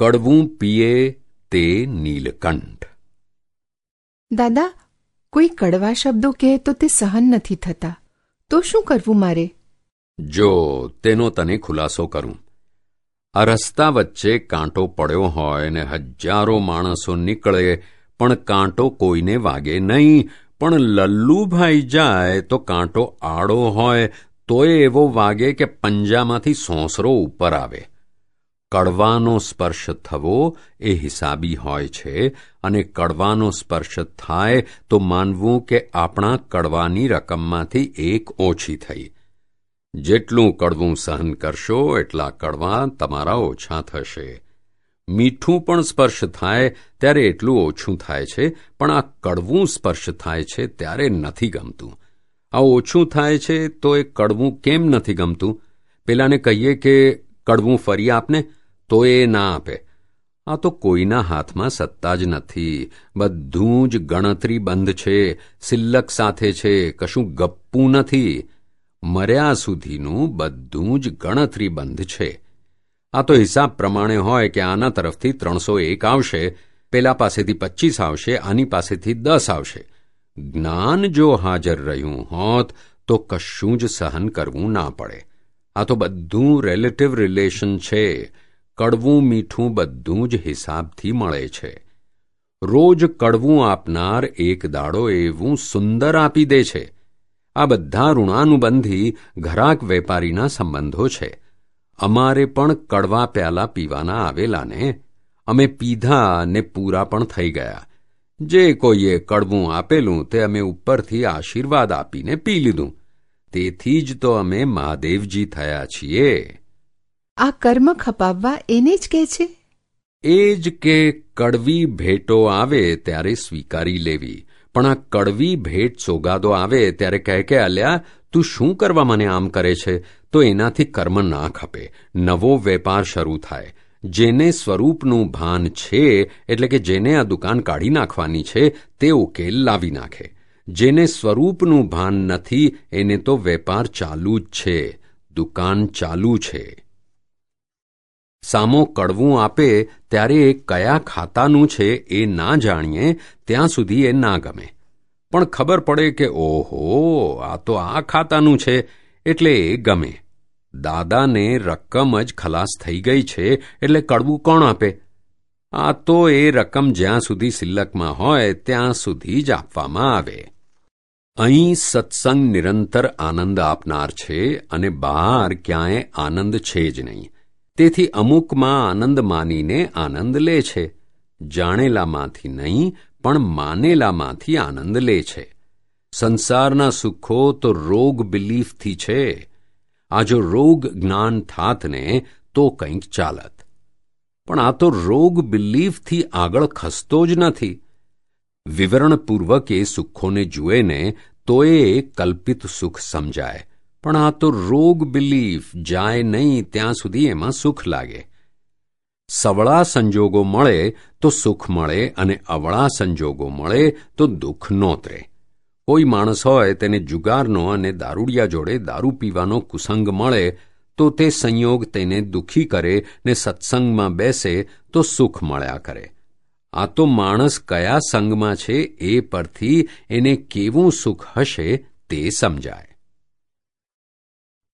કડવું પીએ તે નીલકંઠ. દાદા કોઈ કડવા શબ્દો કહે તો તે સહન નથી થતા. તો શું કરવું મારે? જો તેનો તને ખુલાસો કરું. આ રસ્તા વચ્ચે કાંટો પડ્યો હોય ને હજારો માણસો નીકળે પણ કાંટો કોઈને વાગે નહીં. પણ લલ્લુભાઈ જાય તો કાંટો આડો હોય તોય એવો વાગે કે પંજામાંથી સોંસરો ઉપર આવે. કડવાનો સ્પર્શ થવો એ હિસાબી હોય છે અને કડવાનો સ્પર્શ થાય તો માનવું કે આપણા કડવાની રકમમાંથી એક ઓછી થઈ. જેટલું કડવું સહન કરશો એટલા કડવા તમારા ઓછા થશે. મીઠું પણ સ્પર્શ થાય ત્યારે એટલું ઓછું થાય છે, પણ આ કડવું સ્પર્શ થાય છે ત્યારે નથી ગમતું. આ ઓછું થાય છે તો એ કડવું કેમ નથી ગમતું? પેલાને કહીએ કે કડવું ફરી આપને. તો એ ના આપે. આ તો કોઈના હાથમાં સત્તા જ નથી. બધું જ ગણતરી બંધ છે. સિલ્લક સાથે છે. કશું ગપ્પું નથી. મર્યા સુધીનું બધું જ ગણતરી બંધ છે. આ તો હિસાબ પ્રમાણે હોય કે આના તરફથી ત્રણસો એક આવશે, પેલા પાસેથી પચીસ આવશે, આની પાસેથી દસ આવશે. જ્ઞાન જો હાજર રહ્યું હોત, તો કશું જ સહન કરવું ના પડે. આ તો બધું રિલેટિવ રિલેશન છે. કડવું મીઠું બધું જ હિસાબથી મળે છે. રોજ કડવું આપનાર એક દાડો એવું સુંદર આપી દે છે. આ બધા ઋણાનુબંધી ઘરાક વેપારીના સંબંધો છે. અમારે પણ કડવા પ્યાલા પીવાના આવેલાને, અમે પીધા ને પૂરા પણ થઈ ગયા. જે કોઈએ કડવું આપેલું તે અમે ઉપરથી આશીર્વાદ આપીને પી લીધું. તેથી જ તો અમે મહાદેવજી થયા છીએ. આ કર્મ ખપાવવા એને જ કહે છે? એ જ કે કડવી ભેટો આવે ત્યારે સ્વીકારી લેવી. પણ આ કડવી ભેટ સોગાદો આવે ત્યારે કહે કે, અલ્યા, તું શું કરવા મને આમ કરે છે? તો એનાથી કર્મ ના ખપે. નવો વેપાર શરૂ થાય. જેને સ્વરૂપનું ભાન છે, એટલે કે જેને આ દુકાન કાઢી નાખવાની છે, તે ઉકેલ લાવી નાખે. જેને સ્વરૂપનું ભાન નથી, એને તો વેપાર ચાલુ જ છે. દુકાન ચાલુ છે. સામો કડવું આપે ત્યારે એ કયા ખાતાનું છે એ ના જાણીએ, ત્યાં સુધી એ ના ગમે. પણ ખબર પડે કે ઓહો, આ તો આ ખાતાનું છે, એટલે એ ગમે. દાદાને રકમ જ ખલાસ થઈ ગઈ છે, એટલે કડવું કોણ આપે? આ તો એ રકમ જ્યાં સુધી સિલ્લકમાં હોય, ત્યાં સુધી જ આપવામાં આવે. અહીં સત્સંગ નિરંતર આનંદ આપનાર છે, અને બહાર ક્યાંય આનંદ છે જ નહીં. તેથી અમુકમાં આનંદ માનીને આનંદ લે છે. જાણેલામાંથી નહીં, પણ માનેલામાંથી આનંદ લે છે. સંસારના સુખો તો રોગ બિલીફથી છે. આ જો રોગ જ્ઞાન થાતને તો કંઈક ચાલત. પણ આ તો રોગ બિલીફથી આગળ ખસતો જ નથી. વિવરણપૂર્વક એ સુખોને જુએ ને, તો એ કલ્પિત સુખ સમજાય. પણ આ તો રોગ બિલીફ જાય નહીં ત્યાં સુધી એમાં સુખ લાગે. સવળા સંજોગો મળે તો સુખ મળે અને અવળા સંજોગો મળે તો દુઃખ નોતરે. કોઈ માણસ હોય તેને જુગારનો અને દારૂડિયા જોડે દારૂ પીવાનો કુસંગ મળે તો તે સંયોગ તેને દુઃખી કરે ને સત્સંગમાં બેસે તો સુખ મળ્યા કરે. આ તો માણસ કયા સંગમાં છે એ પરથી એને કેવું સુખ હશે તે સમજાય.